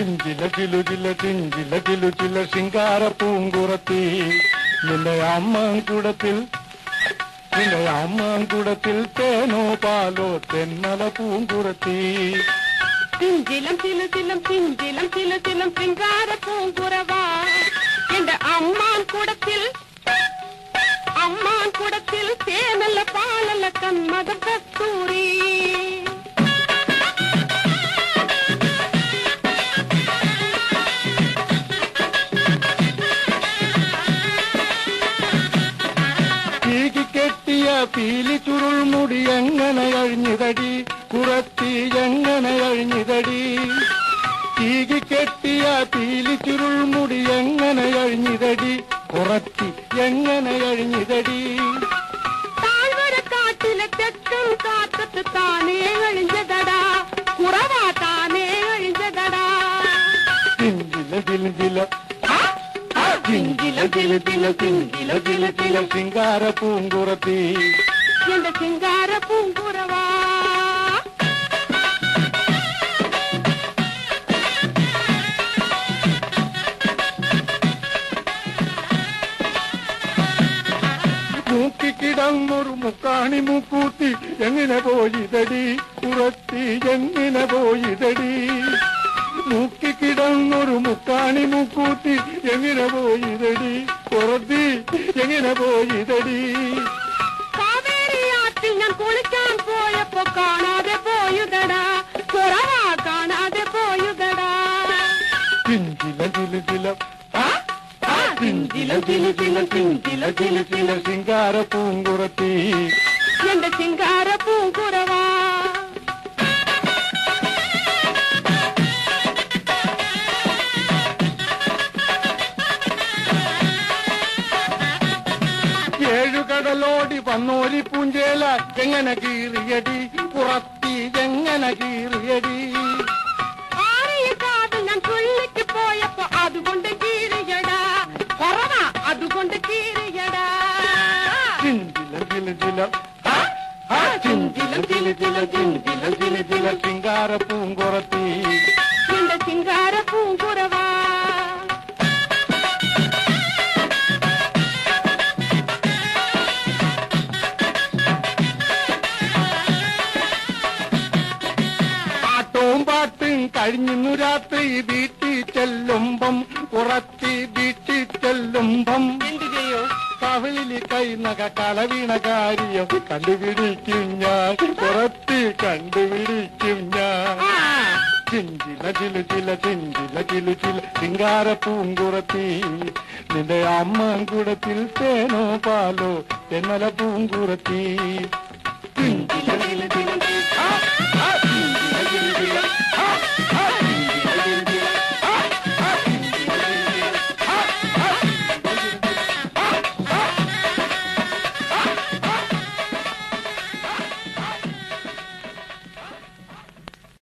Chinchilla Chilu ചില chinchilla Chilu ചില ശിങ്കാര പൂങ്കുറത്തി നിന്റെ അമ്മാങ്കുടത്തിൽ നിന്റെ അമ്മാങ്കുടത്തിൽ തേനോ പാലോ തെന്നല പൂങ്കുറത്തി ചിഞ്ചിലം ചില ചിലം ചിഞ്ചിലം ചില ചിലം ശൃംഗാര പൂങ്കുറവാ എന്റെ അമ്മാൻ കുടത്തിൽ അമ്മാൻ കുടത്തിൽ തേനല്ല പാലല്ല കന്മത കസ്തൂരി തീകി കെട്ടിയ പീലി ചുരുൾമുടി എങ്ങനെ അഴിഞ്ഞിതടി കുറത്തി എങ്ങനെ അഴിഞ്ഞിതടി തീകി കെട്ടിയ പീലി ചുരുൾമുടി എങ്ങനെ അഴിഞ്ഞിതടി കുറത്തി എങ്ങനെ അഴിഞ്ഞിതടി ചിഞ്ചില തില തില തില തില സിംഗാര പൂങ്കുറത്തി. എന്റെ ശൃംഗാര പൂങ്കുറവാ. മൂക്കിക്കിടന്നൊരു മുക്കാണി മുക്കൂത്തി എങ്ങനെ പോയിതടി? കുറത്തി എങ്ങനെ പോയിതടി? മൂക്കിക്കിടന്നൊരു മുക്കാണി മുക്കൂത്തി എങ്ങനെ പോയിതടി? എങ്ങനെ പോയിതടി കാവേരിയാറ്റിൽ ഞാൻ കുളിക്കാൻ പോയപ്പോ കാണാതെ പോയുതടാ കുറവാ കാണാതെ പോയുതടാ പിഞ്ചില ചില പിഞ്ചില ചിഞ്ചില ചില ചില ചിഞ്ചില ചില ചില ശിങ്കാര പൂങ്കുറത്തി എന്റെ ശിങ്കാര പൂങ്കുറവാ വന്നോരി പൂഞ്ചേല എങ്ങനെ കീറിയടി പുറത്തി എങ്ങനെ കീറിയടി പോയപ്പോ അതുകൊണ്ട് കീറിയടാ കുറവാ അതുകൊണ്ട് കീറിയടാ ചിഞ്ചില ചില ചിഞ്ചില ചില ചില ചിഞ്ചില ചില ചില ശിങ്കാര പൂങ്കുറത്തി ചിങ്കാര ശിങ്കാര കഴിഞ്ഞു രാത്രി വീട്ടിൽ ചെല്ലുമ്പം ഉറത്തി വീട്ടിൽ ചെല്ലുമ്പം. എന്ത് ചെയ്യോ കവിളിൽ കൈനക കളവീണ കാര്യം കണ്ടുപിടിക്കും ഞാൻ. ഉറത്തി കണ്ടുപിടിക്കും ഞാൻ. ചിഞ്ചില ചിലു ചില ചിഞ്ചില ചിലു ചില. ശിങ്കാര പൂങ്കുറത്തി നിന്റെ അമ്മ കൂടത്തിൽ തേനോ പാലോ തെന്നല പൂങ്കുറത്തി.